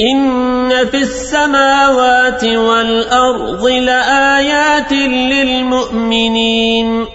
إن في السماوات والأرض لآيات للمؤمنين